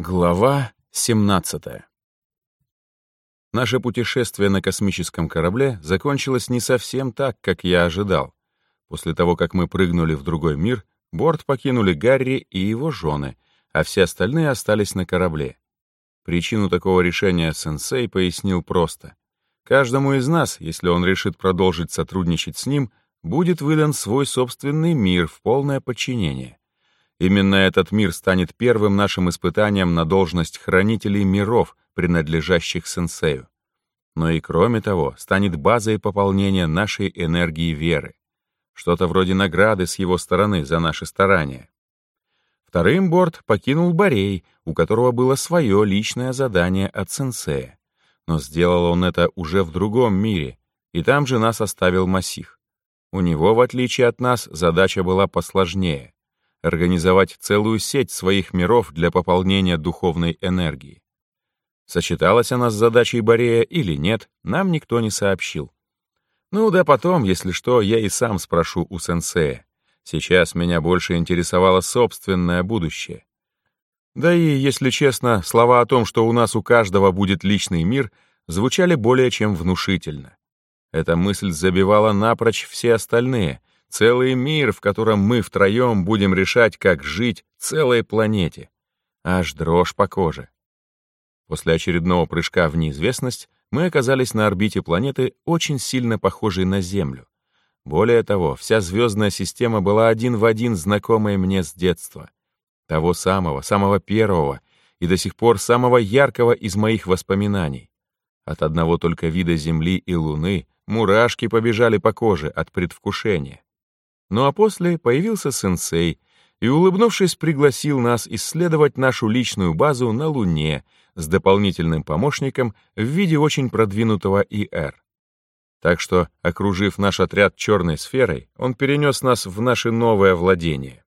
Глава 17 Наше путешествие на космическом корабле закончилось не совсем так, как я ожидал. После того, как мы прыгнули в другой мир, борт покинули Гарри и его жены, а все остальные остались на корабле. Причину такого решения сенсей пояснил просто. Каждому из нас, если он решит продолжить сотрудничать с ним, будет выдан свой собственный мир в полное подчинение. Именно этот мир станет первым нашим испытанием на должность хранителей миров, принадлежащих сенсею. Но и кроме того, станет базой пополнения нашей энергии веры. Что-то вроде награды с его стороны за наши старания. Вторым борт покинул Борей, у которого было свое личное задание от сенсея. Но сделал он это уже в другом мире, и там же нас оставил Масих. У него, в отличие от нас, задача была посложнее организовать целую сеть своих миров для пополнения духовной энергии. Сочеталась она с задачей Борея или нет, нам никто не сообщил. Ну да потом, если что, я и сам спрошу у сенсея. Сейчас меня больше интересовало собственное будущее. Да и, если честно, слова о том, что у нас у каждого будет личный мир, звучали более чем внушительно. Эта мысль забивала напрочь все остальные, Целый мир, в котором мы втроем будем решать, как жить целой планете. Аж дрожь по коже. После очередного прыжка в неизвестность мы оказались на орбите планеты, очень сильно похожей на Землю. Более того, вся звездная система была один в один знакомая мне с детства. Того самого, самого первого и до сих пор самого яркого из моих воспоминаний. От одного только вида Земли и Луны мурашки побежали по коже от предвкушения. Ну а после появился сенсей и, улыбнувшись, пригласил нас исследовать нашу личную базу на Луне с дополнительным помощником в виде очень продвинутого ИР. Так что, окружив наш отряд черной сферой, он перенес нас в наше новое владение.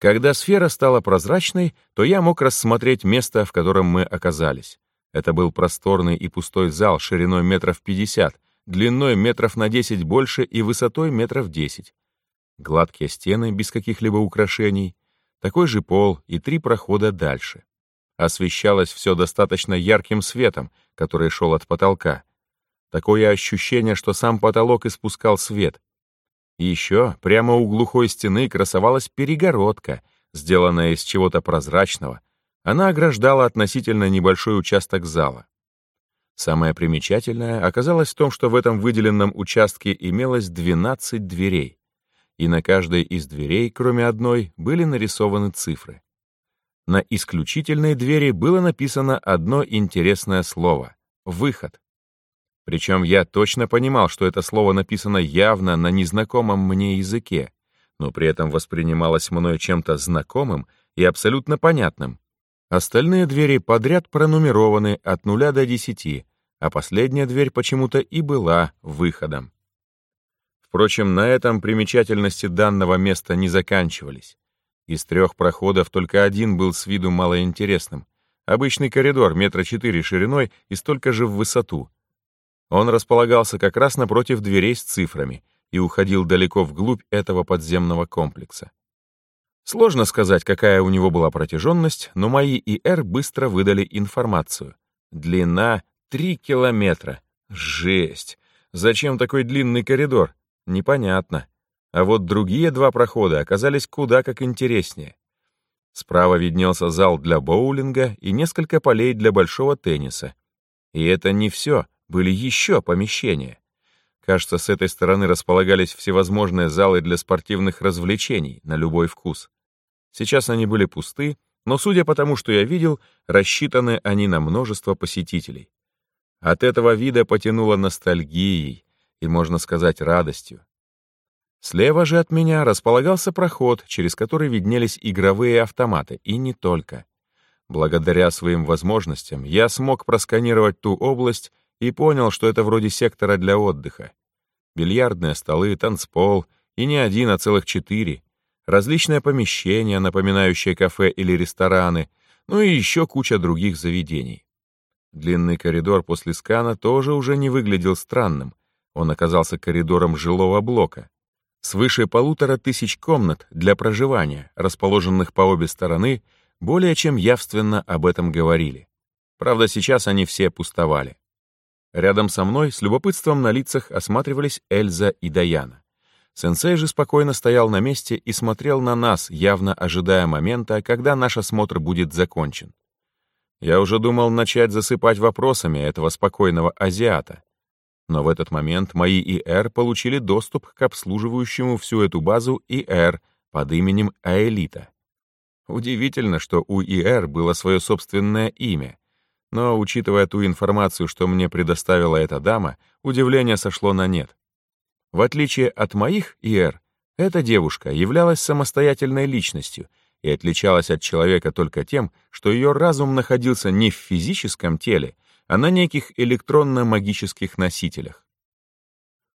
Когда сфера стала прозрачной, то я мог рассмотреть место, в котором мы оказались. Это был просторный и пустой зал шириной метров пятьдесят, длиной метров на 10 больше и высотой метров 10. Гладкие стены без каких-либо украшений, такой же пол и три прохода дальше. Освещалось все достаточно ярким светом, который шел от потолка. Такое ощущение, что сам потолок испускал свет. И еще прямо у глухой стены красовалась перегородка, сделанная из чего-то прозрачного. Она ограждала относительно небольшой участок зала. Самое примечательное оказалось в том, что в этом выделенном участке имелось 12 дверей, и на каждой из дверей, кроме одной, были нарисованы цифры. На исключительной двери было написано одно интересное слово — «выход». Причем я точно понимал, что это слово написано явно на незнакомом мне языке, но при этом воспринималось мной чем-то знакомым и абсолютно понятным, Остальные двери подряд пронумерованы от нуля до десяти, а последняя дверь почему-то и была выходом. Впрочем, на этом примечательности данного места не заканчивались. Из трех проходов только один был с виду малоинтересным. Обычный коридор метра четыре шириной и столько же в высоту. Он располагался как раз напротив дверей с цифрами и уходил далеко вглубь этого подземного комплекса. Сложно сказать, какая у него была протяженность, но мои ИР быстро выдали информацию. Длина — 3 километра. Жесть! Зачем такой длинный коридор? Непонятно. А вот другие два прохода оказались куда как интереснее. Справа виднелся зал для боулинга и несколько полей для большого тенниса. И это не все, были еще помещения. Кажется, с этой стороны располагались всевозможные залы для спортивных развлечений на любой вкус. Сейчас они были пусты, но, судя по тому, что я видел, рассчитаны они на множество посетителей. От этого вида потянуло ностальгией и, можно сказать, радостью. Слева же от меня располагался проход, через который виднелись игровые автоматы, и не только. Благодаря своим возможностям я смог просканировать ту область и понял, что это вроде сектора для отдыха. Бильярдные столы, танцпол, и не один, а целых четыре, различные помещения, напоминающие кафе или рестораны, ну и еще куча других заведений. Длинный коридор после скана тоже уже не выглядел странным. Он оказался коридором жилого блока. Свыше полутора тысяч комнат для проживания, расположенных по обе стороны, более чем явственно об этом говорили. Правда, сейчас они все пустовали. Рядом со мной с любопытством на лицах осматривались Эльза и Даяна. Сенсей же спокойно стоял на месте и смотрел на нас, явно ожидая момента, когда наш осмотр будет закончен. Я уже думал начать засыпать вопросами этого спокойного азиата. Но в этот момент мои ИР получили доступ к обслуживающему всю эту базу ИР под именем Аэлита. Удивительно, что у ИР было свое собственное имя, но, учитывая ту информацию, что мне предоставила эта дама, удивление сошло на нет. В отличие от моих ИР, эта девушка являлась самостоятельной личностью и отличалась от человека только тем, что ее разум находился не в физическом теле, а на неких электронно-магических носителях.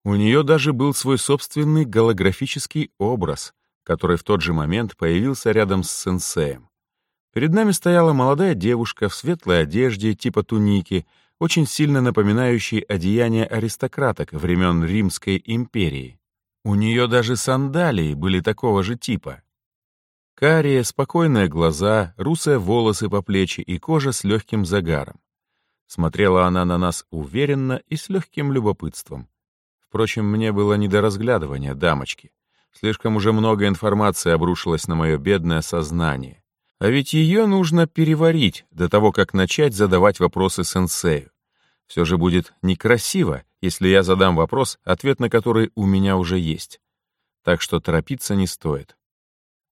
У нее даже был свой собственный голографический образ, который в тот же момент появился рядом с сенсеем. Перед нами стояла молодая девушка в светлой одежде типа туники, очень сильно напоминающей одеяние аристократок времен Римской империи. У нее даже сандалии были такого же типа. Карие, спокойные глаза, русые волосы по плечи и кожа с легким загаром. Смотрела она на нас уверенно и с легким любопытством. Впрочем, мне было не до разглядывания дамочки. Слишком уже много информации обрушилось на мое бедное сознание. А ведь ее нужно переварить до того, как начать задавать вопросы сенсею. Все же будет некрасиво, если я задам вопрос, ответ на который у меня уже есть. Так что торопиться не стоит.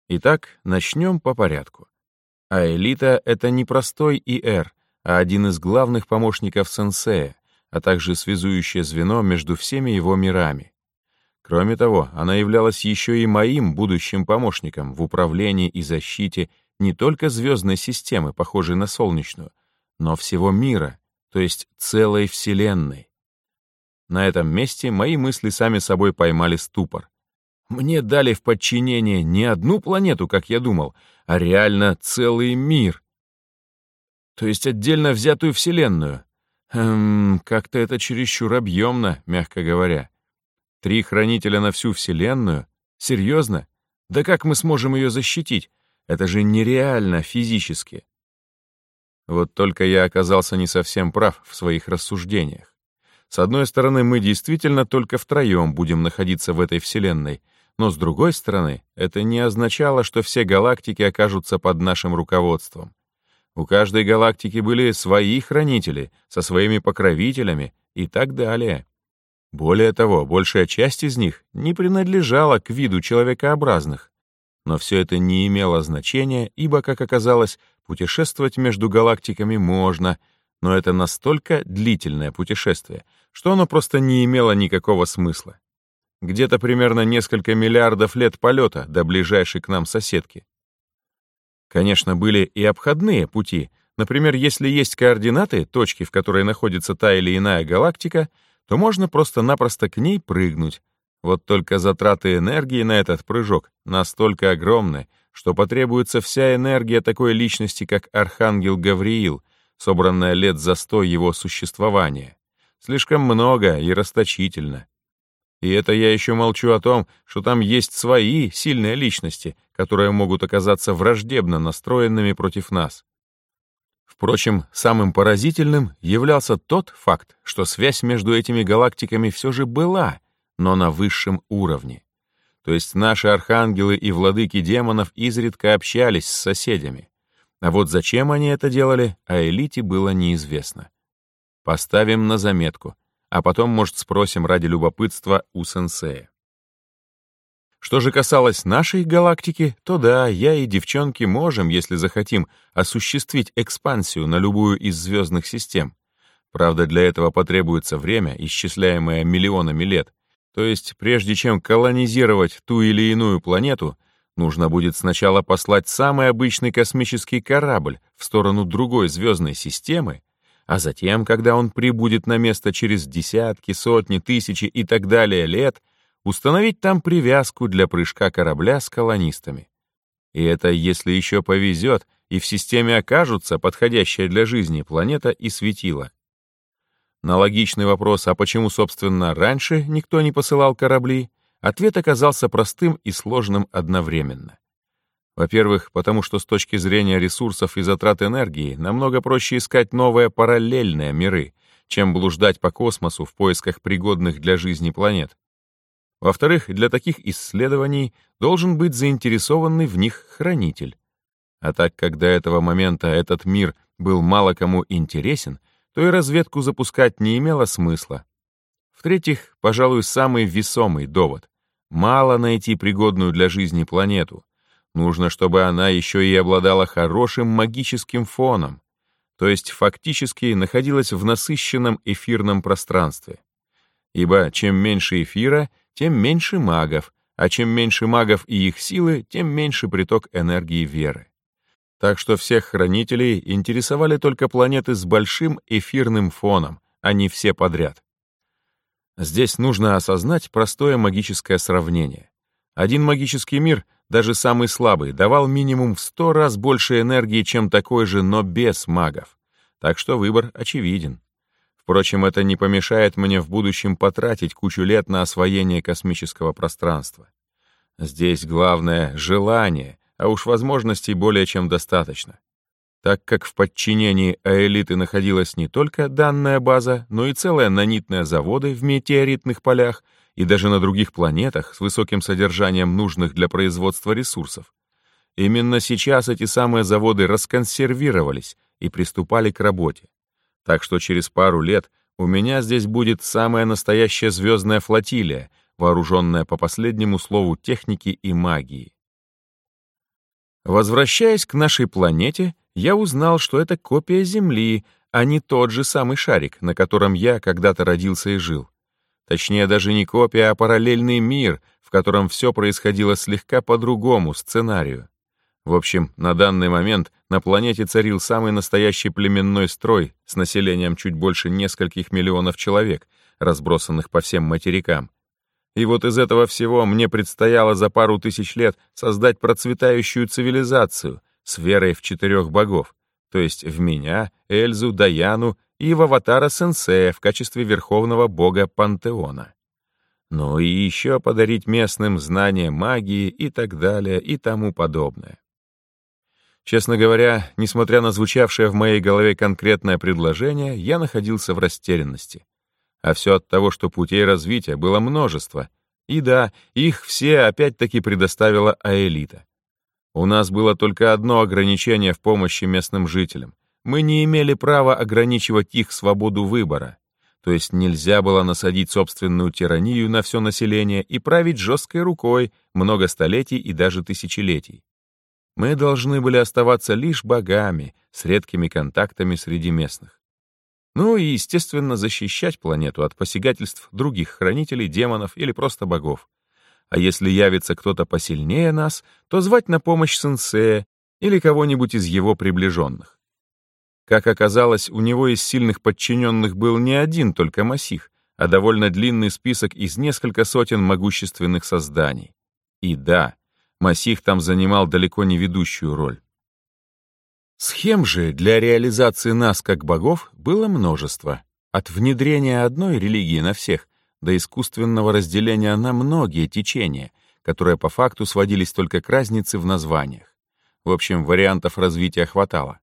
Итак, начнем по порядку. А элита — это не простой ИР, а один из главных помощников сенсея, а также связующее звено между всеми его мирами. Кроме того, она являлась еще и моим будущим помощником в управлении и защите не только звездной системы, похожей на солнечную, но всего мира, то есть целой Вселенной. На этом месте мои мысли сами собой поймали ступор. Мне дали в подчинение не одну планету, как я думал, а реально целый мир. То есть отдельно взятую Вселенную. Эм, как-то это чересчур объемно, мягко говоря. Три хранителя на всю Вселенную? Серьезно? Да как мы сможем ее защитить? Это же нереально физически. Вот только я оказался не совсем прав в своих рассуждениях. С одной стороны, мы действительно только втроем будем находиться в этой Вселенной, но с другой стороны, это не означало, что все галактики окажутся под нашим руководством. У каждой галактики были свои хранители со своими покровителями и так далее. Более того, большая часть из них не принадлежала к виду человекообразных, но все это не имело значения, ибо, как оказалось, путешествовать между галактиками можно, но это настолько длительное путешествие, что оно просто не имело никакого смысла. Где-то примерно несколько миллиардов лет полета до ближайшей к нам соседки. Конечно, были и обходные пути. Например, если есть координаты, точки, в которой находится та или иная галактика, то можно просто-напросто к ней прыгнуть, вот только затраты энергии на этот прыжок настолько огромны, что потребуется вся энергия такой личности, как Архангел Гавриил, собранная лет за сто его существования. Слишком много и расточительно. И это я еще молчу о том, что там есть свои сильные личности, которые могут оказаться враждебно настроенными против нас. Впрочем, самым поразительным являлся тот факт, что связь между этими галактиками все же была — но на высшем уровне. То есть наши архангелы и владыки демонов изредка общались с соседями. А вот зачем они это делали, а элите было неизвестно. Поставим на заметку, а потом, может, спросим ради любопытства у сенсея. Что же касалось нашей галактики, то да, я и девчонки можем, если захотим, осуществить экспансию на любую из звездных систем. Правда, для этого потребуется время, исчисляемое миллионами лет, то есть, прежде чем колонизировать ту или иную планету, нужно будет сначала послать самый обычный космический корабль в сторону другой звездной системы, а затем, когда он прибудет на место через десятки, сотни, тысячи и так далее лет, установить там привязку для прыжка корабля с колонистами. И это если еще повезет, и в системе окажутся подходящая для жизни планета и светило. На логичный вопрос, а почему, собственно, раньше никто не посылал корабли, ответ оказался простым и сложным одновременно. Во-первых, потому что с точки зрения ресурсов и затрат энергии намного проще искать новые параллельные миры, чем блуждать по космосу в поисках пригодных для жизни планет. Во-вторых, для таких исследований должен быть заинтересованный в них хранитель. А так как до этого момента этот мир был мало кому интересен, то и разведку запускать не имело смысла. В-третьих, пожалуй, самый весомый довод. Мало найти пригодную для жизни планету. Нужно, чтобы она еще и обладала хорошим магическим фоном, то есть фактически находилась в насыщенном эфирном пространстве. Ибо чем меньше эфира, тем меньше магов, а чем меньше магов и их силы, тем меньше приток энергии веры. Так что всех хранителей интересовали только планеты с большим эфирным фоном, а не все подряд. Здесь нужно осознать простое магическое сравнение. Один магический мир, даже самый слабый, давал минимум в сто раз больше энергии, чем такой же, но без магов. Так что выбор очевиден. Впрочем, это не помешает мне в будущем потратить кучу лет на освоение космического пространства. Здесь главное — желание, а уж возможностей более чем достаточно. Так как в подчинении аэлиты находилась не только данная база, но и целая нанитная заводы в метеоритных полях и даже на других планетах с высоким содержанием нужных для производства ресурсов. Именно сейчас эти самые заводы расконсервировались и приступали к работе. Так что через пару лет у меня здесь будет самая настоящая звездная флотилия, вооруженная по последнему слову техники и магии. Возвращаясь к нашей планете, я узнал, что это копия Земли, а не тот же самый шарик, на котором я когда-то родился и жил. Точнее, даже не копия, а параллельный мир, в котором все происходило слегка по другому сценарию. В общем, на данный момент на планете царил самый настоящий племенной строй с населением чуть больше нескольких миллионов человек, разбросанных по всем материкам. И вот из этого всего мне предстояло за пару тысяч лет создать процветающую цивилизацию с верой в четырех богов, то есть в меня, Эльзу, Даяну и в аватара Сенсея в качестве верховного бога пантеона. Ну и еще подарить местным знания магии и так далее и тому подобное. Честно говоря, несмотря на звучавшее в моей голове конкретное предложение, я находился в растерянности. А все от того, что путей развития было множество. И да, их все опять-таки предоставила Аэлита. У нас было только одно ограничение в помощи местным жителям. Мы не имели права ограничивать их свободу выбора. То есть нельзя было насадить собственную тиранию на все население и править жесткой рукой много столетий и даже тысячелетий. Мы должны были оставаться лишь богами с редкими контактами среди местных. Ну и, естественно, защищать планету от посягательств других хранителей, демонов или просто богов. А если явится кто-то посильнее нас, то звать на помощь сенсея или кого-нибудь из его приближенных. Как оказалось, у него из сильных подчиненных был не один только Масих, а довольно длинный список из несколько сотен могущественных созданий. И да, Масих там занимал далеко не ведущую роль. Схем же для реализации нас как богов было множество. От внедрения одной религии на всех до искусственного разделения на многие течения, которые по факту сводились только к разнице в названиях. В общем, вариантов развития хватало.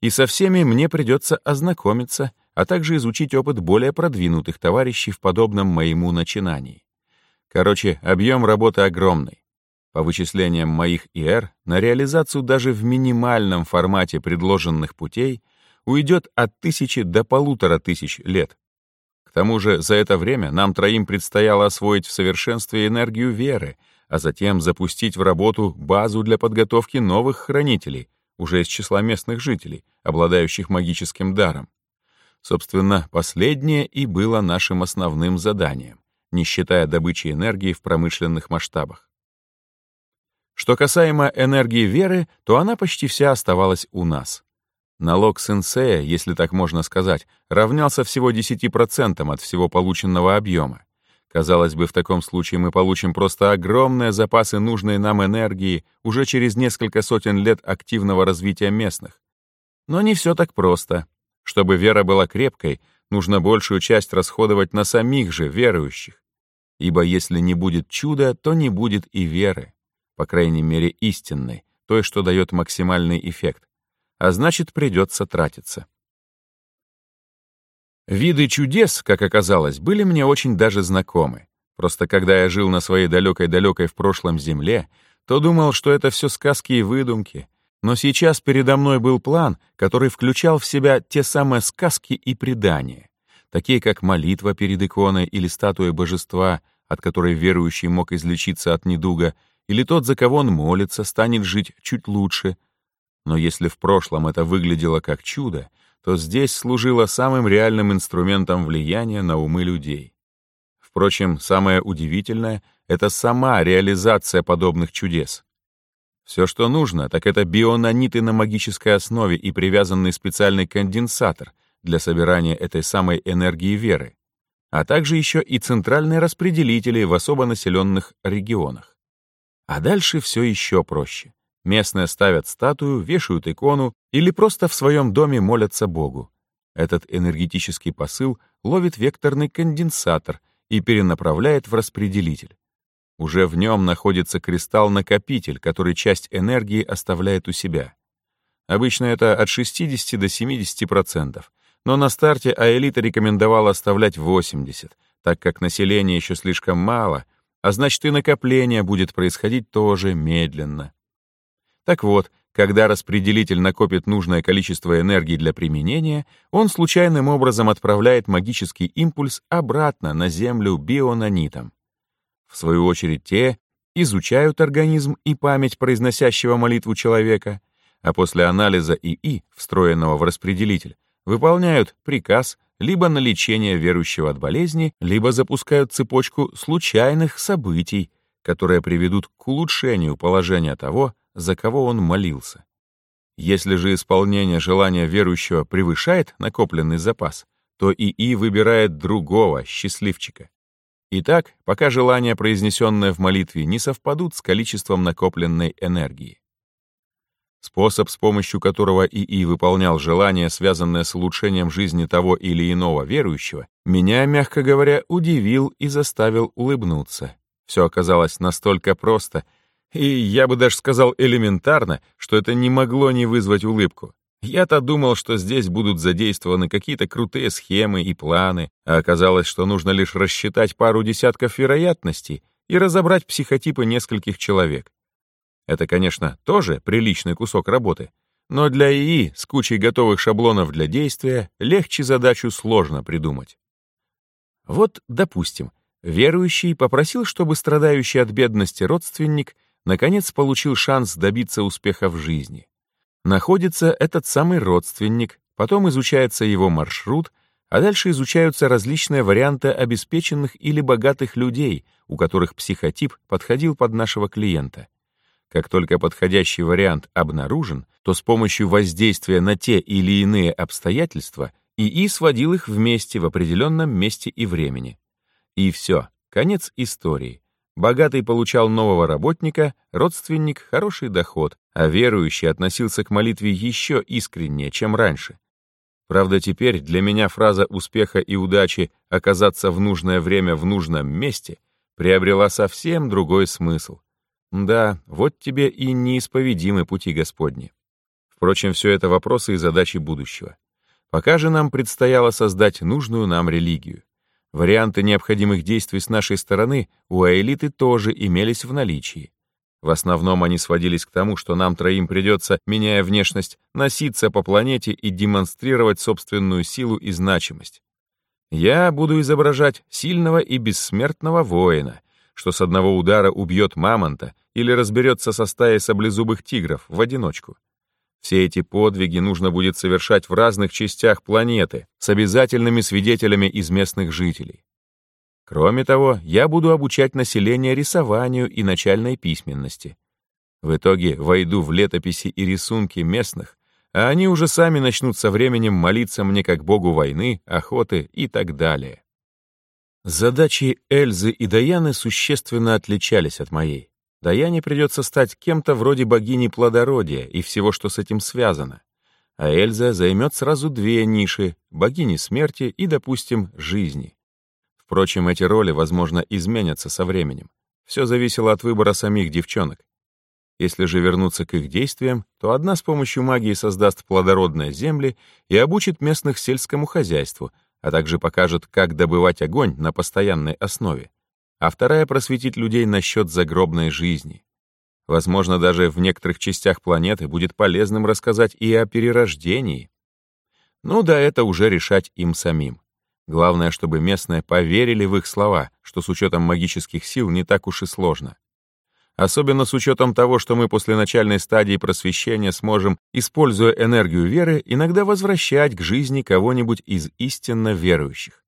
И со всеми мне придется ознакомиться, а также изучить опыт более продвинутых товарищей в подобном моему начинании. Короче, объем работы огромный. По вычислениям моих ИР, на реализацию даже в минимальном формате предложенных путей уйдет от тысячи до полутора тысяч лет. К тому же за это время нам троим предстояло освоить в совершенстве энергию веры, а затем запустить в работу базу для подготовки новых хранителей, уже из числа местных жителей, обладающих магическим даром. Собственно, последнее и было нашим основным заданием, не считая добычи энергии в промышленных масштабах. Что касаемо энергии веры, то она почти вся оставалась у нас. Налог сенсея, если так можно сказать, равнялся всего 10% от всего полученного объема. Казалось бы, в таком случае мы получим просто огромные запасы нужной нам энергии уже через несколько сотен лет активного развития местных. Но не все так просто. Чтобы вера была крепкой, нужно большую часть расходовать на самих же верующих. Ибо если не будет чуда, то не будет и веры по крайней мере истинной, той, что дает максимальный эффект. А значит, придется тратиться. Виды чудес, как оказалось, были мне очень даже знакомы. Просто когда я жил на своей далекой-далекой в прошлом земле, то думал, что это все сказки и выдумки. Но сейчас передо мной был план, который включал в себя те самые сказки и предания, такие как молитва перед иконой или статуей божества, от которой верующий мог излечиться от недуга, или тот, за кого он молится, станет жить чуть лучше. Но если в прошлом это выглядело как чудо, то здесь служило самым реальным инструментом влияния на умы людей. Впрочем, самое удивительное — это сама реализация подобных чудес. Все, что нужно, так это бионаниты на магической основе и привязанный специальный конденсатор для собирания этой самой энергии веры, а также еще и центральные распределители в особо населенных регионах. А дальше все еще проще. Местные ставят статую, вешают икону или просто в своем доме молятся Богу. Этот энергетический посыл ловит векторный конденсатор — и перенаправляет в распределитель. Уже в нем находится кристалл-накопитель, который часть энергии оставляет у себя. Обычно это от 60 до 70%, но на старте Аэлита рекомендовала оставлять 80%, так как населения еще слишком мало, а значит и накопление будет происходить тоже медленно. Так вот, когда распределитель накопит нужное количество энергии для применения, он случайным образом отправляет магический импульс обратно на Землю бионанитам. В свою очередь те изучают организм и память произносящего молитву человека, а после анализа ИИ, встроенного в распределитель, выполняют приказ либо на лечение верующего от болезни, либо запускают цепочку случайных событий, которые приведут к улучшению положения того, за кого он молился. Если же исполнение желания верующего превышает накопленный запас, то ИИ выбирает другого, счастливчика. Итак, пока желания, произнесенные в молитве, не совпадут с количеством накопленной энергии. Способ, с помощью которого ИИ выполнял желания, связанные с улучшением жизни того или иного верующего, меня, мягко говоря, удивил и заставил улыбнуться. Все оказалось настолько просто — и я бы даже сказал элементарно, что это не могло не вызвать улыбку. Я-то думал, что здесь будут задействованы какие-то крутые схемы и планы, а оказалось, что нужно лишь рассчитать пару десятков вероятностей и разобрать психотипы нескольких человек. Это, конечно, тоже приличный кусок работы, но для ИИ с кучей готовых шаблонов для действия легче задачу сложно придумать. Вот, допустим, верующий попросил, чтобы страдающий от бедности родственник наконец получил шанс добиться успеха в жизни. Находится этот самый родственник, потом изучается его маршрут, а дальше изучаются различные варианты обеспеченных или богатых людей, у которых психотип подходил под нашего клиента. Как только подходящий вариант обнаружен, то с помощью воздействия на те или иные обстоятельства ИИ сводил их вместе в определенном месте и времени. И все, конец истории. Богатый получал нового работника, родственник — хороший доход, а верующий относился к молитве еще искреннее, чем раньше. Правда, теперь для меня фраза успеха и удачи «оказаться в нужное время в нужном месте» приобрела совсем другой смысл. Да, вот тебе и неисповедимы пути Господни. Впрочем, все это вопросы и задачи будущего. Пока же нам предстояло создать нужную нам религию. Варианты необходимых действий с нашей стороны у Аэлиты тоже имелись в наличии. В основном они сводились к тому, что нам троим придется, меняя внешность, носиться по планете и демонстрировать собственную силу и значимость. Я буду изображать сильного и бессмертного воина, что с одного удара убьет мамонта или разберется со стаей саблезубых тигров в одиночку. Все эти подвиги нужно будет совершать в разных частях планеты с обязательными свидетелями из местных жителей. Кроме того, я буду обучать население рисованию и начальной письменности. В итоге войду в летописи и рисунки местных, а они уже сами начнут со временем молиться мне как богу войны, охоты и так далее. Задачи Эльзы и Даяны существенно отличались от моей. Даяне придется стать кем-то вроде богини плодородия и всего, что с этим связано. А Эльза займет сразу две ниши — богини смерти и, допустим, жизни. Впрочем, эти роли, возможно, изменятся со временем. Все зависело от выбора самих девчонок. Если же вернуться к их действиям, то одна с помощью магии создаст плодородные земли и обучит местных сельскому хозяйству, а также покажет, как добывать огонь на постоянной основе, а вторая просветит людей насчет загробной жизни. Возможно, даже в некоторых частях планеты будет полезным рассказать и о перерождении. Ну да, это уже решать им самим. Главное, чтобы местные поверили в их слова, что с учетом магических сил не так уж и сложно. Особенно с учетом того, что мы после начальной стадии просвещения сможем, используя энергию веры, иногда возвращать к жизни кого-нибудь из истинно верующих.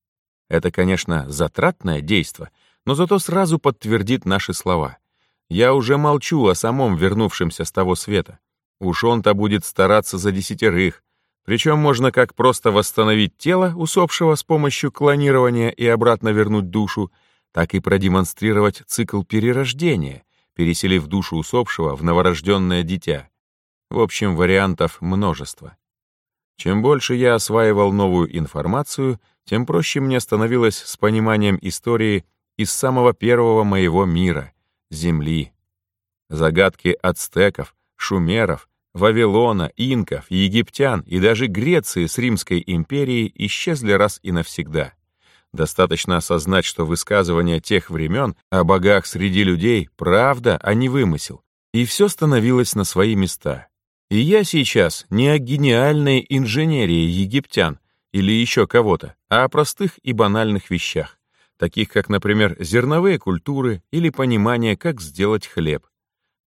Это, конечно, затратное действо, но зато сразу подтвердит наши слова. Я уже молчу о самом вернувшемся с того света. Уж он-то будет стараться за десятерых, причем можно как просто восстановить тело усопшего с помощью клонирования и обратно вернуть душу, так и продемонстрировать цикл перерождения, переселив душу усопшего в новорожденное дитя. В общем, вариантов множество. Чем больше я осваивал новую информацию, тем проще мне становилось с пониманием истории из самого первого моего мира — Земли. Загадки ацтеков, шумеров, Вавилона, инков, египтян и даже Греции с Римской империей исчезли раз и навсегда. Достаточно осознать, что высказывания тех времен о богах среди людей — правда, а не вымысел. И все становилось на свои места. И я сейчас не о гениальной инженерии египтян или еще кого-то, а о простых и банальных вещах, таких как, например, зерновые культуры или понимание, как сделать хлеб.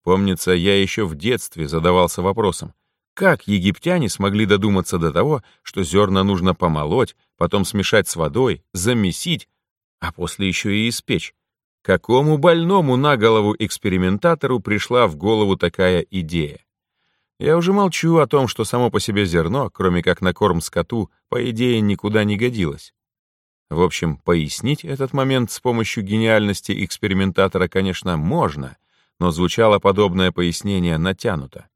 Помнится, я еще в детстве задавался вопросом, как египтяне смогли додуматься до того, что зерна нужно помолоть, потом смешать с водой, замесить, а после еще и испечь? Какому больному на голову экспериментатору пришла в голову такая идея? Я уже молчу о том, что само по себе зерно, кроме как на корм скоту, по идее никуда не годилось. В общем, пояснить этот момент с помощью гениальности экспериментатора, конечно, можно, но звучало подобное пояснение натянуто.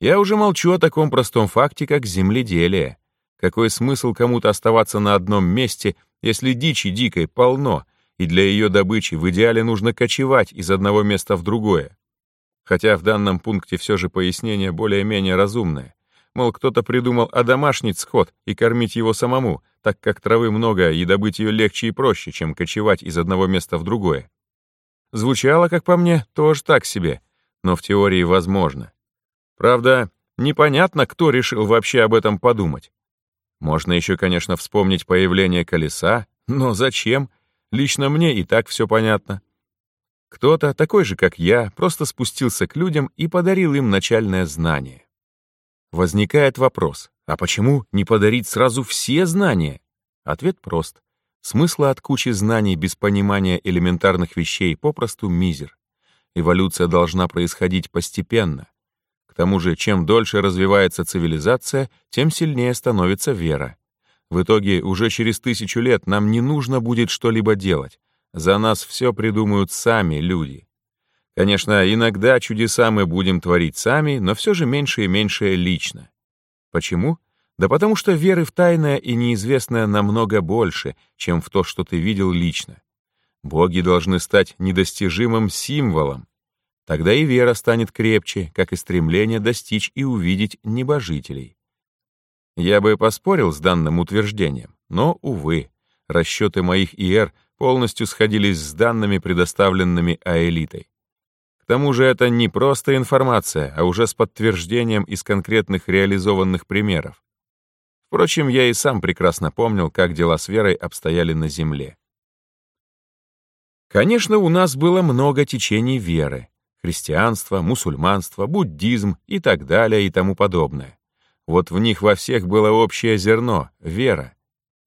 Я уже молчу о таком простом факте, как земледелие. Какой смысл кому-то оставаться на одном месте, если дичи дикой полно, и для ее добычи в идеале нужно кочевать из одного места в другое? Хотя в данном пункте все же пояснение более-менее разумное. Мол, кто-то придумал одомашнить скот и кормить его самому, так как травы много и добыть ее легче и проще, чем кочевать из одного места в другое. Звучало, как по мне, тоже так себе, но в теории возможно. Правда, непонятно, кто решил вообще об этом подумать. Можно еще, конечно, вспомнить появление колеса, но зачем? Лично мне и так все понятно. Кто-то, такой же, как я, просто спустился к людям и подарил им начальное знание. Возникает вопрос, а почему не подарить сразу все знания? Ответ прост. Смысла от кучи знаний без понимания элементарных вещей попросту мизер. Эволюция должна происходить постепенно, тому же, чем дольше развивается цивилизация, тем сильнее становится вера. В итоге, уже через тысячу лет нам не нужно будет что-либо делать. За нас все придумают сами люди. Конечно, иногда чудеса мы будем творить сами, но все же меньше и меньше лично. Почему? Да потому что веры в тайное и неизвестное намного больше, чем в то, что ты видел лично. Боги должны стать недостижимым символом, Тогда и вера станет крепче, как и стремление достичь и увидеть небожителей. Я бы поспорил с данным утверждением, но, увы, расчеты моих ИР полностью сходились с данными, предоставленными Аэлитой. К тому же это не просто информация, а уже с подтверждением из конкретных реализованных примеров. Впрочем, я и сам прекрасно помнил, как дела с верой обстояли на Земле. Конечно, у нас было много течений веры, христианство, мусульманство, буддизм и так далее и тому подобное. Вот в них во всех было общее зерно — вера.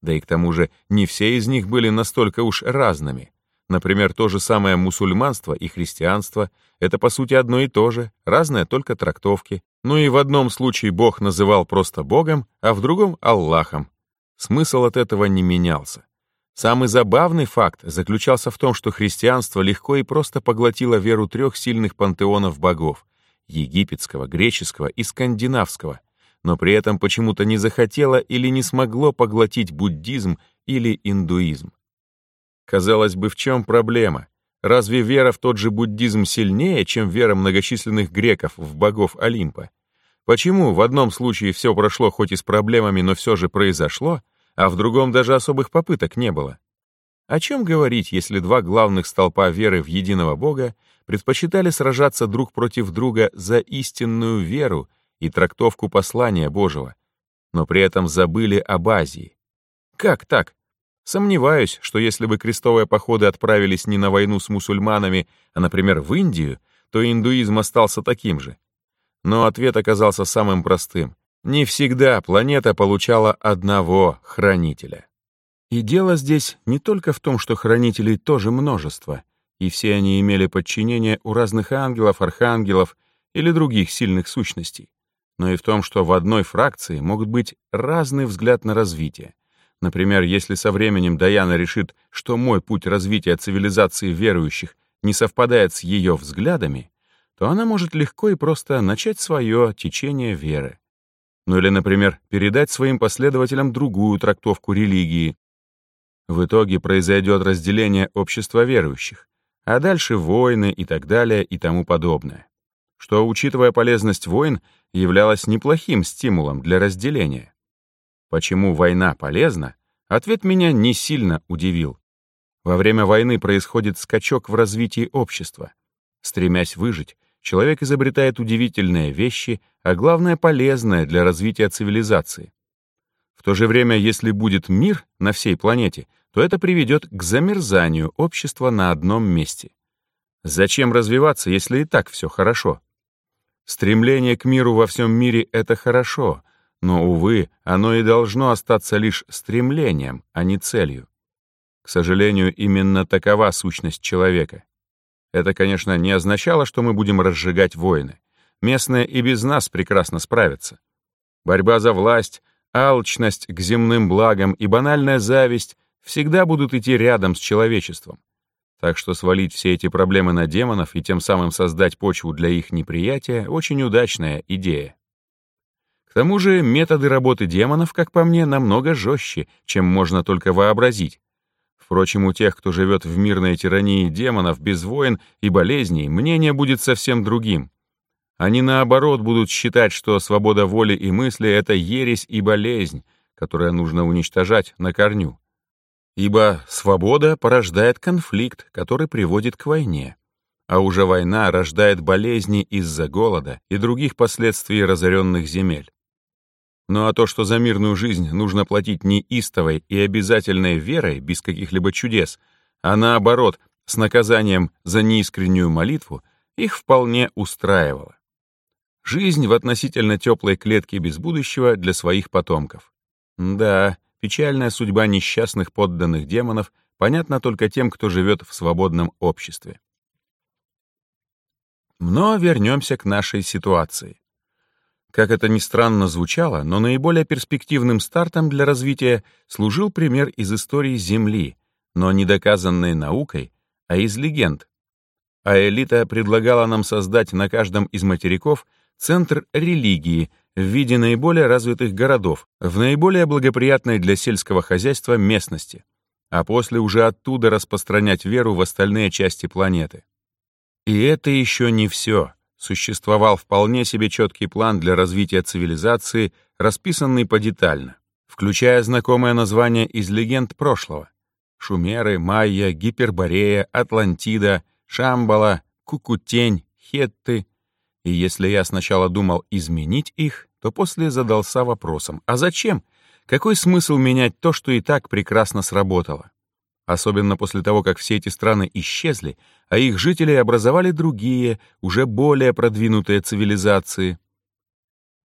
Да и к тому же не все из них были настолько уж разными. Например, то же самое мусульманство и христианство — это по сути одно и то же, разные только трактовки. Ну и в одном случае Бог называл просто Богом, а в другом — Аллахом. Смысл от этого не менялся. Самый забавный факт заключался в том, что христианство легко и просто поглотило веру трех сильных пантеонов богов — египетского, греческого и скандинавского, но при этом почему-то не захотело или не смогло поглотить буддизм или индуизм. Казалось бы, в чем проблема? Разве вера в тот же буддизм сильнее, чем вера многочисленных греков в богов Олимпа? Почему в одном случае все прошло хоть и с проблемами, но все же произошло, а в другом даже особых попыток не было? О чем говорить, если два главных столпа веры в единого Бога предпочитали сражаться друг против друга за истинную веру и трактовку послания Божьего, но при этом забыли об Азии? Как так? Сомневаюсь, что если бы крестовые походы отправились не на войну с мусульманами, а, например, в Индию, то индуизм остался таким же. Но ответ оказался самым простым. Не всегда планета получала одного хранителя. И дело здесь не только в том, что хранителей тоже множество, и все они имели подчинение у разных ангелов, архангелов или других сильных сущностей, но и в том, что в одной фракции могут быть разный взгляд на развитие, Например, если со временем Даяна решит, что мой путь развития цивилизации верующих не совпадает с ее взглядами, то она может легко и просто начать свое течение веры. Ну или, например, передать своим последователям другую трактовку религии. В итоге произойдет разделение общества верующих, а дальше войны и так далее и тому подобное. Что, учитывая полезность войн, являлось неплохим стимулом для разделения. Почему война полезна? Ответ меня не сильно удивил. Во время войны происходит скачок в развитии общества. Стремясь выжить, человек изобретает удивительные вещи, а главное полезное для развития цивилизации. В то же время, если будет мир на всей планете, то это приведет к замерзанию общества на одном месте. Зачем развиваться, если и так все хорошо? Стремление к миру во всем мире — это хорошо, но, увы, оно и должно остаться лишь стремлением, а не целью. К сожалению, именно такова сущность человека. Это, конечно, не означало, что мы будем разжигать войны. Местные и без нас прекрасно справятся. Борьба за власть, алчность к земным благам и банальная зависть всегда будут идти рядом с человечеством. Так что свалить все эти проблемы на демонов и тем самым создать почву для их неприятия — очень удачная идея. К тому же методы работы демонов, как по мне, намного жестче, чем можно только вообразить. Впрочем, у тех, кто живет в мирной тирании демонов без войн и болезней, мнение будет совсем другим. Они, наоборот, будут считать, что свобода воли и мысли — это ересь и болезнь, которая нужно уничтожать на корню. Ибо свобода порождает конфликт, который приводит к войне. А уже война рождает болезни из-за голода и других последствий разоренных земель. Ну а то, что за мирную жизнь нужно платить не истовой и обязательной верой без каких-либо чудес, а наоборот, с наказанием за неискреннюю молитву, их вполне устраивало. Жизнь в относительно теплой клетке без будущего для своих потомков. Да, печальная судьба несчастных подданных демонов понятна только тем, кто живет в свободном обществе. Но вернемся к нашей ситуации. Как это ни странно звучало, но наиболее перспективным стартом для развития служил пример из истории Земли, но не доказанной наукой, а из легенд. А элита предлагала нам создать на каждом из материков центр религии в виде наиболее развитых городов, в наиболее благоприятной для сельского хозяйства местности, а после уже оттуда распространять веру в остальные части планеты. И это еще не все существовал вполне себе четкий план для развития цивилизации, расписанный подетально, включая знакомое название из легенд прошлого. Шумеры, Майя, Гиперборея, Атлантида, Шамбала, Кукутень, Хетты. И если я сначала думал изменить их, то после задался вопросом, а зачем? Какой смысл менять то, что и так прекрасно сработало? Особенно после того, как все эти страны исчезли, а их жители образовали другие, уже более продвинутые цивилизации.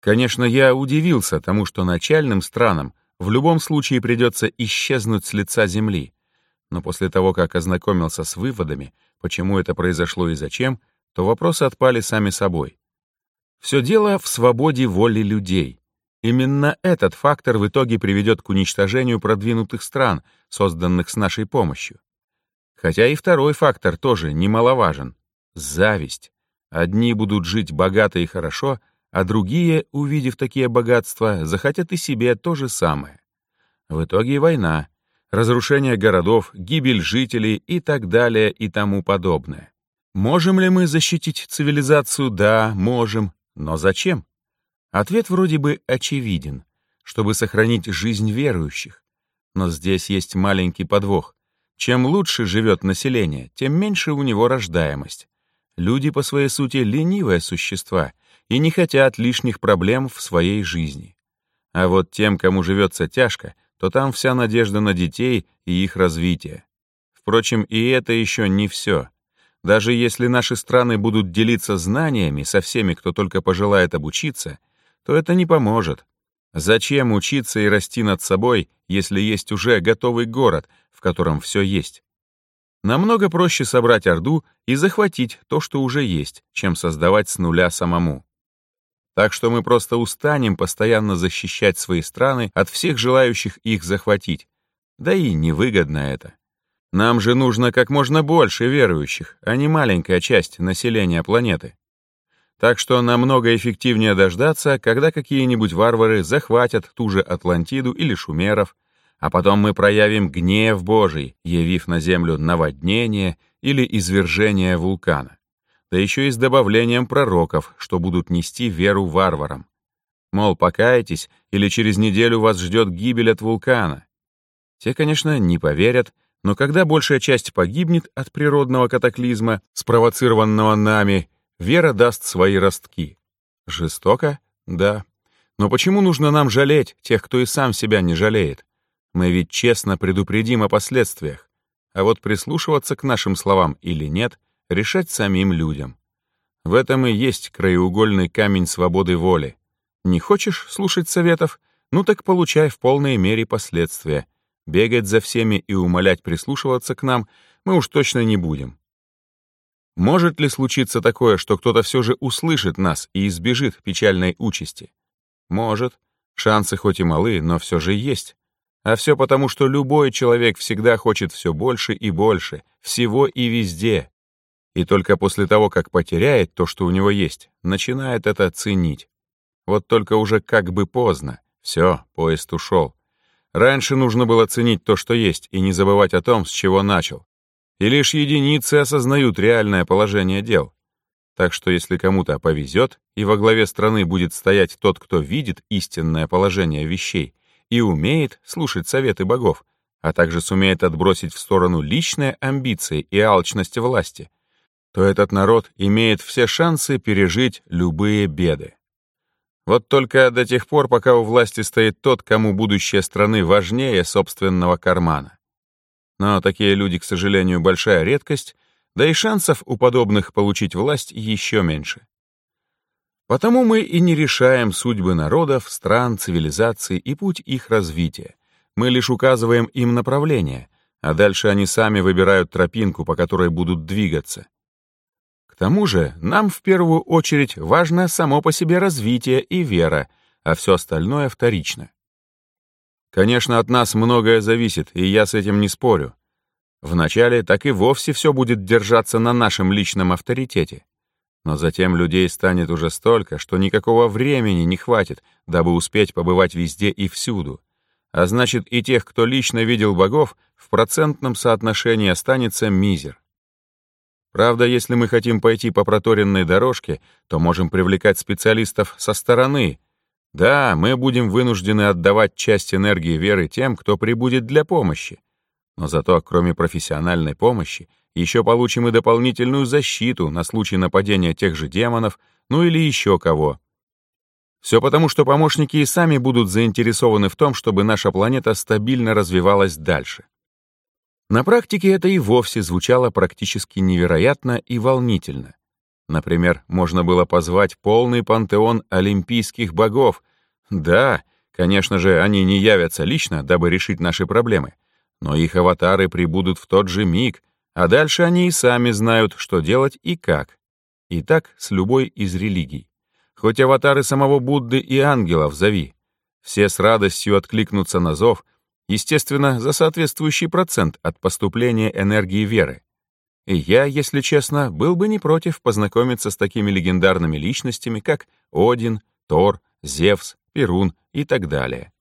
Конечно, я удивился тому, что начальным странам в любом случае придется исчезнуть с лица Земли, но после того, как ознакомился с выводами, почему это произошло и зачем, то вопросы отпали сами собой. Все дело в свободе воли людей. Именно этот фактор в итоге приведет к уничтожению продвинутых стран, созданных с нашей помощью. Хотя и второй фактор тоже немаловажен — зависть. Одни будут жить богато и хорошо, а другие, увидев такие богатства, захотят и себе то же самое. В итоге война. разрушение городов, гибель жителей и так далее и тому подобное. Можем ли мы защитить цивилизацию? Да, можем. Но зачем? Ответ вроде бы очевиден, чтобы сохранить жизнь верующих. Но здесь есть маленький подвох. Чем лучше живет население, тем меньше у него рождаемость. Люди по своей сути ленивые существа и не хотят лишних проблем в своей жизни. А вот тем, кому живется тяжко, то там вся надежда на детей и их развитие. Впрочем, и это еще не все. Даже если наши страны будут делиться знаниями со всеми, кто только пожелает обучиться, то это не поможет. Зачем учиться и расти над собой, если есть уже готовый город, в котором все есть? Намного проще собрать Орду и захватить то, что уже есть, чем создавать с нуля самому. Так что мы просто устанем постоянно защищать свои страны от всех желающих их захватить. Да и невыгодно это. Нам же нужно как можно больше верующих, а не маленькая часть населения планеты. Так что намного эффективнее дождаться, когда какие-нибудь варвары захватят ту же Атлантиду или шумеров, а потом мы проявим гнев Божий, явив на землю наводнение или извержение вулкана да еще и с добавлением пророков, что будут нести веру варварам. Мол, покайтесь, или через неделю вас ждет гибель от вулкана. Те, конечно, не поверят, но когда большая часть погибнет от природного катаклизма, спровоцированного нами, вера даст свои ростки. Жестоко? Да. Но почему нужно нам жалеть тех, кто и сам себя не жалеет? Мы ведь честно предупредим о последствиях. А вот прислушиваться к нашим словам или нет — решать самим людям. В этом и есть краеугольный камень свободы воли. Не хочешь слушать советов? Ну так получай в полной мере последствия. Бегать за всеми и умолять прислушиваться к нам мы уж точно не будем. Может ли случиться такое, что кто-то все же услышит нас и избежит печальной участи? Может. Шансы хоть и малы, но все же есть. А все потому, что любой человек всегда хочет все больше и больше, всего и везде, и только после того, как потеряет то, что у него есть, начинает это ценить. Вот только уже как бы поздно. Все, поезд ушел. Раньше нужно было ценить то, что есть, и не забывать о том, с чего начал. И лишь единицы осознают реальное положение дел. Так что если кому-то повезет, и во главе страны будет стоять тот, кто видит истинное положение вещей и умеет слушать советы богов, а также сумеет отбросить в сторону личные амбиции и алчность власти, то этот народ имеет все шансы пережить любые беды. Вот только до тех пор, пока у власти стоит тот, кому будущее страны важнее собственного кармана. Но такие люди, к сожалению, большая редкость, да и шансов у подобных получить власть еще меньше. Потому мы и не решаем судьбы народов, стран, цивилизаций и путь их развития. Мы лишь указываем им направление, а дальше они сами выбирают тропинку, по которой будут двигаться. К тому же нам в первую очередь важно само по себе развитие и вера, а все остальное вторично. Конечно, от нас многое зависит, и я с этим не спорю. Вначале так и вовсе все будет держаться на нашем личном авторитете. Но затем людей станет уже столько, что никакого времени не хватит, дабы успеть побывать везде и всюду. А значит, и тех, кто лично видел богов, в процентном соотношении останется мизер. Правда, если мы хотим пойти по проторенной дорожке, то можем привлекать специалистов со стороны. Да, мы будем вынуждены отдавать часть энергии веры тем, кто прибудет для помощи. Но зато, кроме профессиональной помощи, еще получим и дополнительную защиту на случай нападения тех же демонов, ну или еще кого. Все потому, что помощники и сами будут заинтересованы в том, чтобы наша планета стабильно развивалась дальше. На практике это и вовсе звучало практически невероятно и волнительно. Например, можно было позвать полный пантеон олимпийских богов. Да, конечно же, они не явятся лично, дабы решить наши проблемы, но их аватары прибудут в тот же миг, а дальше они и сами знают, что делать и как. И так с любой из религий. Хоть аватары самого Будды и ангелов зови. Все с радостью откликнутся на зов — Естественно, за соответствующий процент от поступления энергии веры. И я, если честно, был бы не против познакомиться с такими легендарными личностями, как Один, Тор, Зевс, Перун и так далее.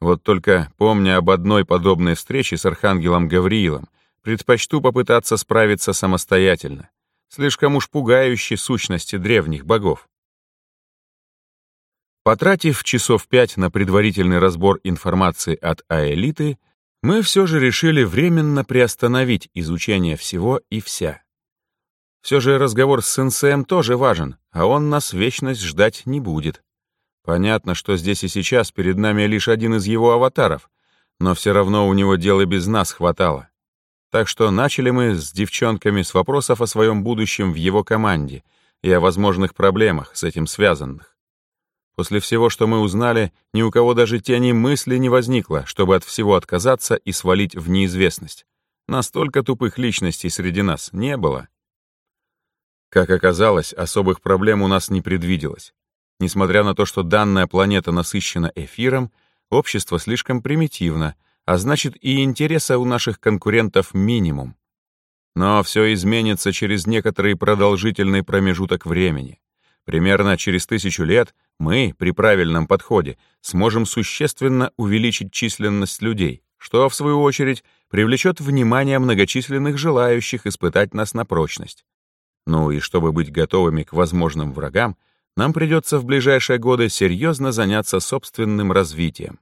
Вот только, помня об одной подобной встрече с архангелом Гавриилом, предпочту попытаться справиться самостоятельно. Слишком уж пугающие сущности древних богов. Потратив часов пять на предварительный разбор информации от Аэлиты, мы все же решили временно приостановить изучение всего и вся. Все же разговор с сенсеем тоже важен, а он нас вечность ждать не будет. Понятно, что здесь и сейчас перед нами лишь один из его аватаров, но все равно у него дела без нас хватало. Так что начали мы с девчонками с вопросов о своем будущем в его команде и о возможных проблемах с этим связанных. После всего, что мы узнали, ни у кого даже тени мысли не возникло, чтобы от всего отказаться и свалить в неизвестность. Настолько тупых личностей среди нас не было. Как оказалось, особых проблем у нас не предвиделось. Несмотря на то, что данная планета насыщена эфиром, общество слишком примитивно, а значит и интереса у наших конкурентов минимум. Но все изменится через некоторый продолжительный промежуток времени. Примерно через тысячу лет мы, при правильном подходе, сможем существенно увеличить численность людей, что, в свою очередь, привлечет внимание многочисленных желающих испытать нас на прочность. Ну и чтобы быть готовыми к возможным врагам, нам придется в ближайшие годы серьезно заняться собственным развитием.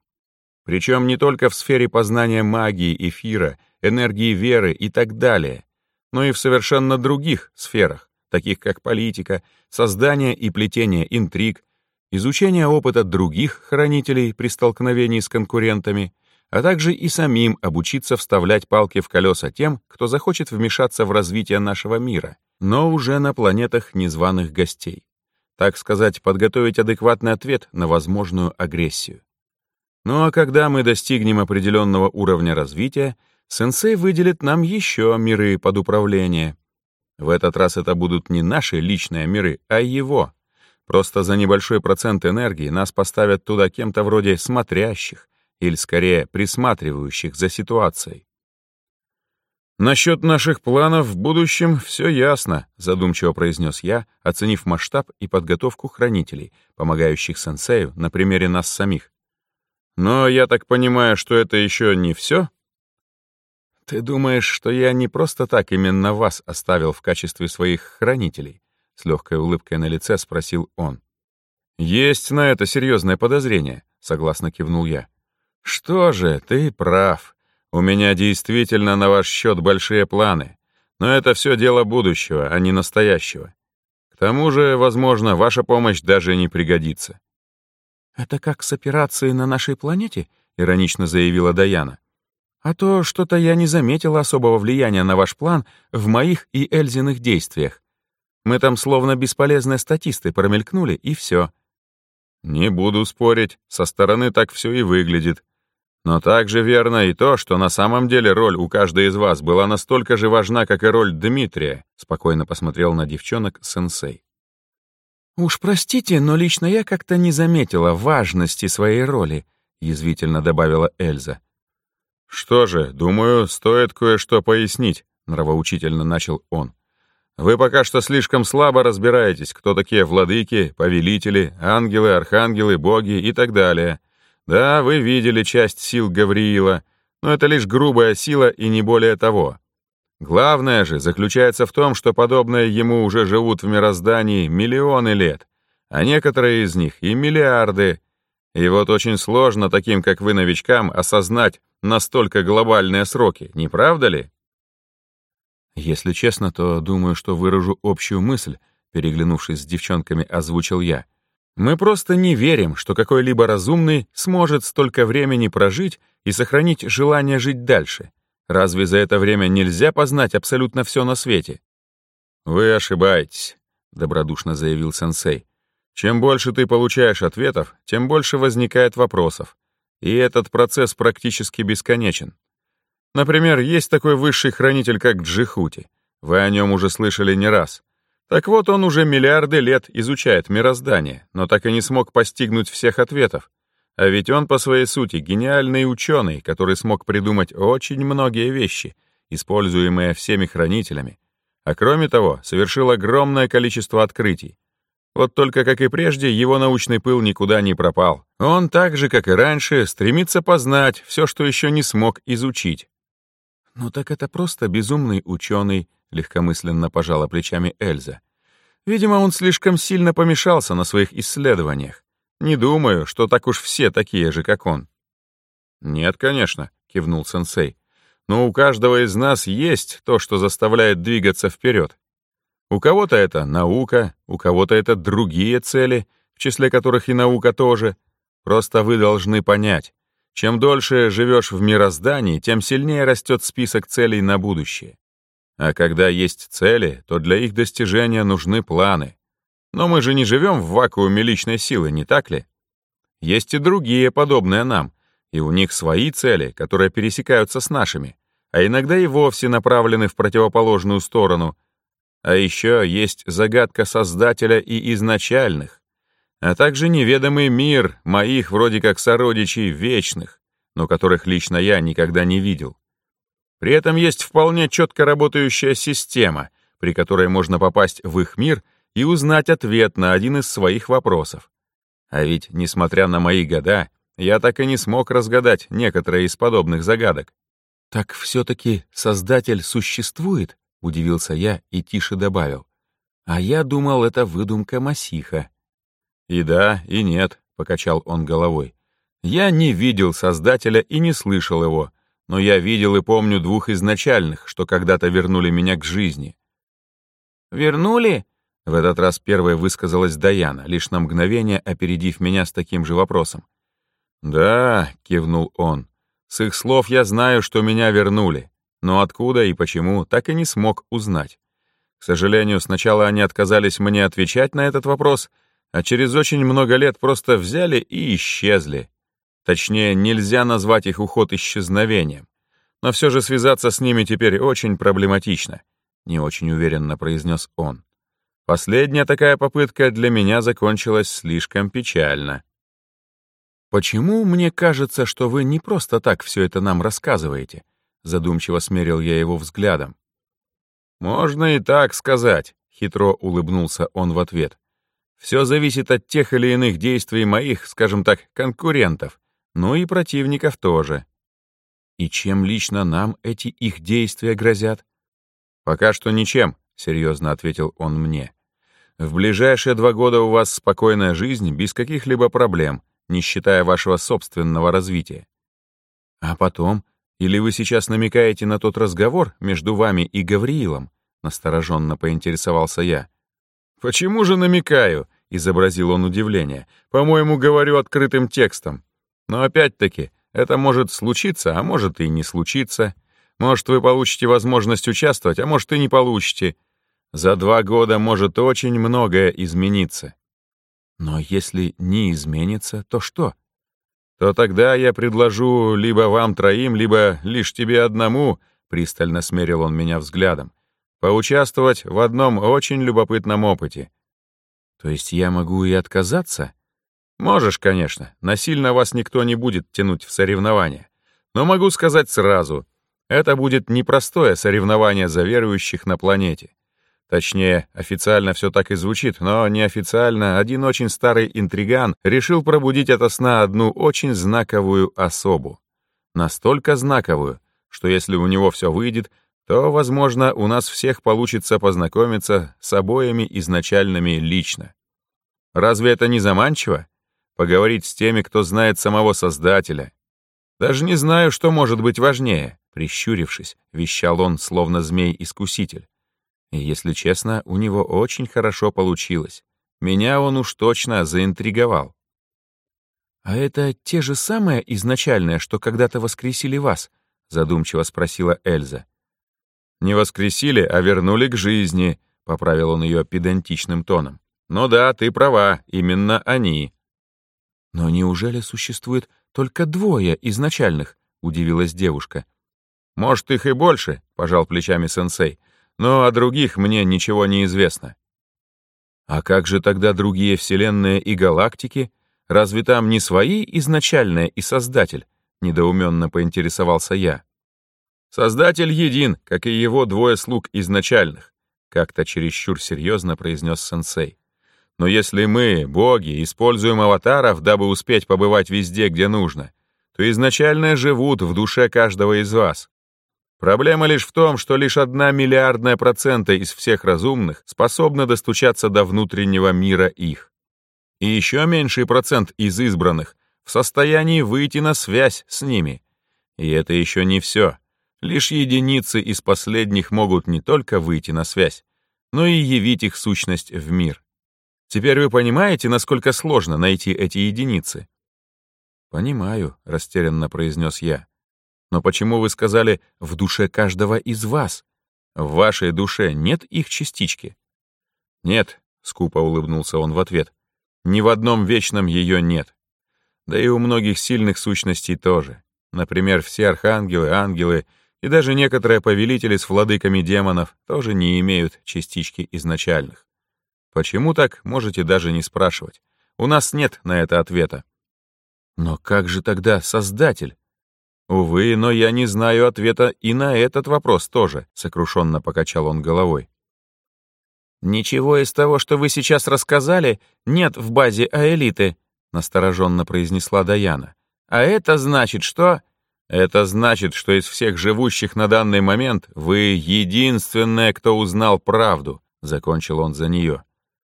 Причем не только в сфере познания магии, эфира, энергии веры и так далее, но и в совершенно других сферах, таких как политика, создание и плетение интриг, изучение опыта других хранителей при столкновении с конкурентами, а также и самим обучиться вставлять палки в колеса тем, кто захочет вмешаться в развитие нашего мира, но уже на планетах незваных гостей так сказать, подготовить адекватный ответ на возможную агрессию. Ну а когда мы достигнем определенного уровня развития, сенсей выделит нам еще миры под управление. В этот раз это будут не наши личные миры, а его. Просто за небольшой процент энергии нас поставят туда кем-то вроде смотрящих, или скорее присматривающих за ситуацией. «Насчет наших планов в будущем все ясно», — задумчиво произнес я, оценив масштаб и подготовку хранителей, помогающих сенсею на примере нас самих. «Но я так понимаю, что это еще не все?» «Ты думаешь, что я не просто так именно вас оставил в качестве своих хранителей?» — с легкой улыбкой на лице спросил он. «Есть на это серьезное подозрение», — согласно кивнул я. «Что же, ты прав. У меня действительно на ваш счет большие планы, но это все дело будущего, а не настоящего. К тому же, возможно, ваша помощь даже не пригодится». «Это как с операцией на нашей планете?» — иронично заявила Даяна. «А то что-то я не заметила особого влияния на ваш план в моих и Эльзиных действиях. Мы там словно бесполезные статисты промелькнули, и все». «Не буду спорить, со стороны так все и выглядит», но также верно и то, что на самом деле роль у каждой из вас была настолько же важна, как и роль Дмитрия, спокойно посмотрел на девчонок сенсей. «Уж простите, но лично я как-то не заметила важности своей роли», язвительно добавила Эльза. «Что же, думаю, стоит кое-что пояснить», нравоучительно начал он. «Вы пока что слишком слабо разбираетесь, кто такие владыки, повелители, ангелы, архангелы, боги и так далее. Да, вы видели часть сил Гавриила, но это лишь грубая сила и не более того. Главное же заключается в том, что подобные ему уже живут в мироздании миллионы лет, а некоторые из них и миллиарды. И вот очень сложно таким, как вы, новичкам, осознать настолько глобальные сроки, не правда ли? Если честно, то думаю, что выражу общую мысль, переглянувшись с девчонками, озвучил я — мы просто не верим, что какой-либо разумный сможет столько времени прожить и сохранить желание жить дальше. Разве за это время нельзя познать абсолютно все на свете? Вы ошибаетесь, добродушно заявил сенсей. Чем больше ты получаешь ответов, тем больше возникает вопросов. И этот процесс практически бесконечен. Например, есть такой высший хранитель, как Джихути. Вы о нем уже слышали не раз. Так вот, он уже миллиарды лет изучает мироздание, но так и не смог постигнуть всех ответов. А ведь он по своей сути гениальный ученый, который смог придумать очень многие вещи, используемые всеми хранителями. А кроме того, совершил огромное количество открытий. Вот только, как и прежде, его научный пыл никуда не пропал. Он так же, как и раньше, стремится познать все, что еще не смог изучить. «Ну так это просто безумный ученый», — легкомысленно пожала плечами Эльза. «Видимо, он слишком сильно помешался на своих исследованиях. Не думаю, что так уж все такие же, как он». «Нет, конечно», — кивнул сенсей. «Но у каждого из нас есть то, что заставляет двигаться вперед. У кого-то это наука, у кого-то это другие цели, в числе которых и наука тоже. Просто вы должны понять, чем дольше живешь в мироздании, тем сильнее растет список целей на будущее. А когда есть цели, то для их достижения нужны планы. Но мы же не живем в вакууме личной силы, не так ли? Есть и другие, подобные нам, и у них свои цели, которые пересекаются с нашими, а иногда и вовсе направлены в противоположную сторону — а еще есть загадка Создателя и изначальных, а также неведомый мир моих вроде как сородичей вечных, но которых лично я никогда не видел. При этом есть вполне четко работающая система, при которой можно попасть в их мир и узнать ответ на один из своих вопросов. А ведь, несмотря на мои года, я так и не смог разгадать некоторые из подобных загадок. Так все-таки Создатель существует? — удивился я и тише добавил. «А я думал, это выдумка Масиха». «И да, и нет», — покачал он головой. «Я не видел Создателя и не слышал его, но я видел и помню двух изначальных, что когда-то вернули меня к жизни». «Вернули?» — в этот раз первой высказалась Даяна, лишь на мгновение опередив меня с таким же вопросом. «Да», — кивнул он, — «с их слов я знаю, что меня вернули но откуда и почему, так и не смог узнать. К сожалению, сначала они отказались мне отвечать на этот вопрос, а через очень много лет просто взяли и исчезли. Точнее, нельзя назвать их уход исчезновением. Но все же связаться с ними теперь очень проблематично, не очень уверенно произнес он. Последняя такая попытка для меня закончилась слишком печально. «Почему мне кажется, что вы не просто так все это нам рассказываете?» Задумчиво смерил я его взглядом. «Можно и так сказать», — хитро улыбнулся он в ответ. «Все зависит от тех или иных действий моих, скажем так, конкурентов, ну и противников тоже». «И чем лично нам эти их действия грозят?» «Пока что ничем», — серьезно ответил он мне. «В ближайшие два года у вас спокойная жизнь без каких-либо проблем, не считая вашего собственного развития. А потом или вы сейчас намекаете на тот разговор между вами и Гавриилом?» — настороженно поинтересовался я. «Почему же намекаю?» — изобразил он удивление. «По-моему, говорю открытым текстом. Но опять-таки, это может случиться, а может и не случиться. Может, вы получите возможность участвовать, а может и не получите. За два года может очень многое измениться». «Но если не изменится, то что?» то тогда я предложу либо вам троим, либо лишь тебе одному, пристально смерил он меня взглядом, поучаствовать в одном очень любопытном опыте. То есть я могу и отказаться? Можешь, конечно, насильно вас никто не будет тянуть в соревнования. Но могу сказать сразу, это будет непростое соревнование за верующих на планете. Точнее, официально все так и звучит, но неофициально один очень старый интриган решил пробудить ото сна одну очень знаковую особу. Настолько знаковую, что если у него все выйдет, то, возможно, у нас всех получится познакомиться с обоими изначальными лично. Разве это не заманчиво? Поговорить с теми, кто знает самого Создателя. Даже не знаю, что может быть важнее, прищурившись, вещал он, словно змей-искуситель. И, если честно, у него очень хорошо получилось. Меня он уж точно заинтриговал. «А это те же самые изначальные, что когда-то воскресили вас?» — задумчиво спросила Эльза. «Не воскресили, а вернули к жизни», — поправил он ее педантичным тоном. «Ну да, ты права, именно они». «Но неужели существует только двое изначальных?» — удивилась девушка. «Может, их и больше», — пожал плечами сенсей но о других мне ничего не известно. А как же тогда другие вселенные и галактики? Разве там не свои изначальные и Создатель? Недоуменно поинтересовался я. Создатель един, как и его двое слуг изначальных, как-то чересчур серьезно произнес сенсей. Но если мы, боги, используем аватаров, дабы успеть побывать везде, где нужно, то изначально живут в душе каждого из вас. Проблема лишь в том, что лишь одна миллиардная процента из всех разумных способна достучаться до внутреннего мира их. И еще меньший процент из избранных в состоянии выйти на связь с ними. И это еще не все. Лишь единицы из последних могут не только выйти на связь, но и явить их сущность в мир. Теперь вы понимаете, насколько сложно найти эти единицы? «Понимаю», — растерянно произнес я. Но почему вы сказали «в душе каждого из вас»? В вашей душе нет их частички? Нет, скупо улыбнулся он в ответ. Ни в одном вечном ее нет. Да и у многих сильных сущностей тоже. Например, все архангелы, ангелы и даже некоторые повелители с владыками демонов тоже не имеют частички изначальных. Почему так, можете даже не спрашивать. У нас нет на это ответа. Но как же тогда Создатель? «Увы, но я не знаю ответа и на этот вопрос тоже», — сокрушенно покачал он головой. «Ничего из того, что вы сейчас рассказали, нет в базе Аэлиты», — настороженно произнесла Даяна. «А это значит, что...» «Это значит, что из всех живущих на данный момент вы единственная, кто узнал правду», — закончил он за нее.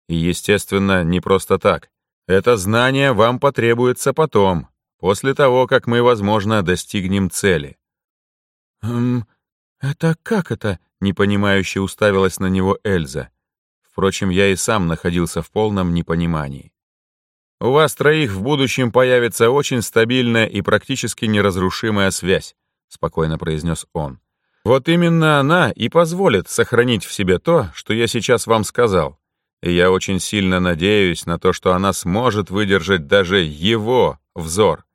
«И, естественно, не просто так. Это знание вам потребуется потом, после того, как мы, возможно, достигнем цели. «Эм, это как это?» — непонимающе уставилась на него Эльза. Впрочем, я и сам находился в полном непонимании. «У вас троих в будущем появится очень стабильная и практически неразрушимая связь», — спокойно произнес он. «Вот именно она и позволит сохранить в себе то, что я сейчас вам сказал. И я очень сильно надеюсь на то, что она сможет выдержать даже его взор.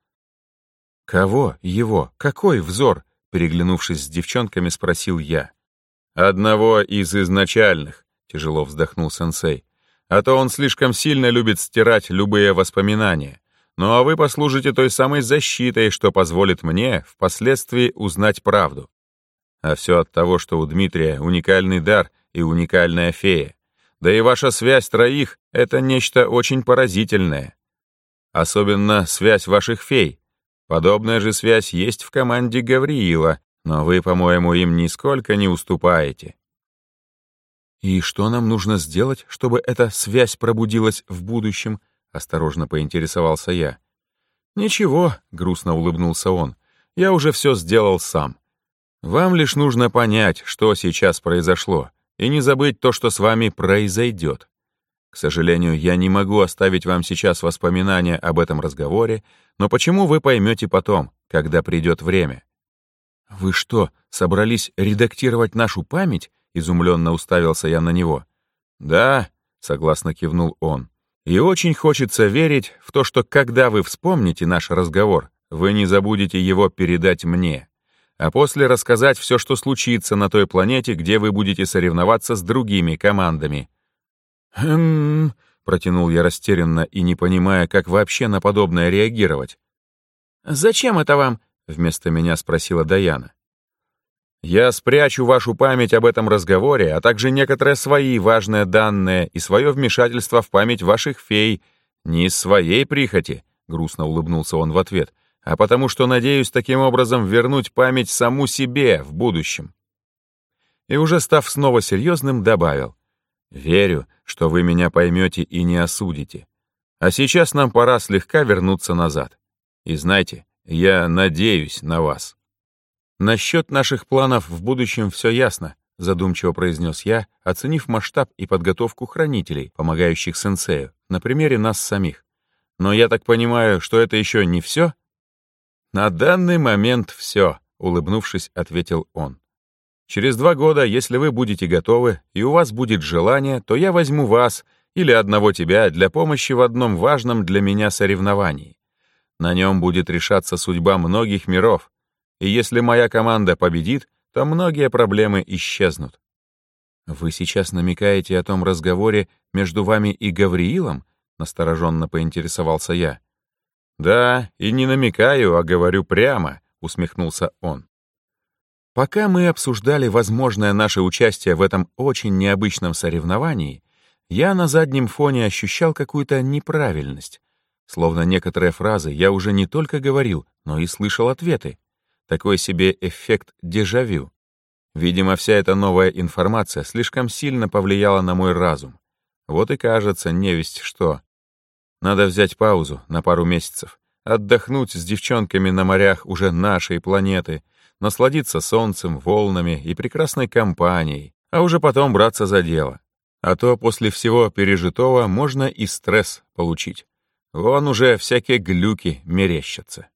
«Кого? Его? Какой взор?» Переглянувшись с девчонками, спросил я. «Одного из изначальных», — тяжело вздохнул сенсей. «А то он слишком сильно любит стирать любые воспоминания. Ну а вы послужите той самой защитой, что позволит мне впоследствии узнать правду. А все от того, что у Дмитрия уникальный дар и уникальная фея. Да и ваша связь троих — это нечто очень поразительное. Особенно связь ваших фей, Подобная же связь есть в команде Гавриила, но вы, по-моему, им нисколько не уступаете. «И что нам нужно сделать, чтобы эта связь пробудилась в будущем?» — осторожно поинтересовался я. «Ничего», — грустно улыбнулся он, — «я уже все сделал сам. Вам лишь нужно понять, что сейчас произошло, и не забыть то, что с вами произойдет. К сожалению, я не могу оставить вам сейчас воспоминания об этом разговоре, но почему вы поймете потом, когда придет время? Вы что, собрались редактировать нашу память? Изумленно уставился я на него. Да, согласно кивнул он. И очень хочется верить в то, что когда вы вспомните наш разговор, вы не забудете его передать мне, а после рассказать все, что случится на той планете, где вы будете соревноваться с другими командами. «Хм...» — протянул я растерянно и не понимая, как вообще на подобное реагировать. «Зачем это вам?» — вместо меня спросила Даяна. «Я спрячу вашу память об этом разговоре, а также некоторые свои важные данные и свое вмешательство в память ваших фей, не из своей прихоти», — грустно улыбнулся он в ответ, «а потому что надеюсь таким образом вернуть память саму себе в будущем». И уже став снова серьезным, добавил — Верю, что вы меня поймете и не осудите. А сейчас нам пора слегка вернуться назад. И знайте, я надеюсь на вас. Насчет наших планов в будущем все ясно, задумчиво произнес я, оценив масштаб и подготовку хранителей, помогающих сенсею, на примере нас самих. Но я так понимаю, что это еще не все? На данный момент все, улыбнувшись, ответил он. Через два года, если вы будете готовы и у вас будет желание, то я возьму вас или одного тебя для помощи в одном важном для меня соревновании. На нем будет решаться судьба многих миров, и если моя команда победит, то многие проблемы исчезнут. Вы сейчас намекаете о том разговоре между вами и Гавриилом? Настороженно поинтересовался я. Да, и не намекаю, а говорю прямо, усмехнулся он. Пока мы обсуждали возможное наше участие в этом очень необычном соревновании, я на заднем фоне ощущал какую-то неправильность. Словно некоторые фразы я уже не только говорил, но и слышал ответы. Такой себе эффект дежавю. Видимо, вся эта новая информация слишком сильно повлияла на мой разум. Вот и кажется, невесть что. Надо взять паузу на пару месяцев, отдохнуть с девчонками на морях уже нашей планеты, насладиться солнцем, волнами и прекрасной компанией, а уже потом браться за дело. А то после всего пережитого можно и стресс получить. Вон уже всякие глюки мерещатся.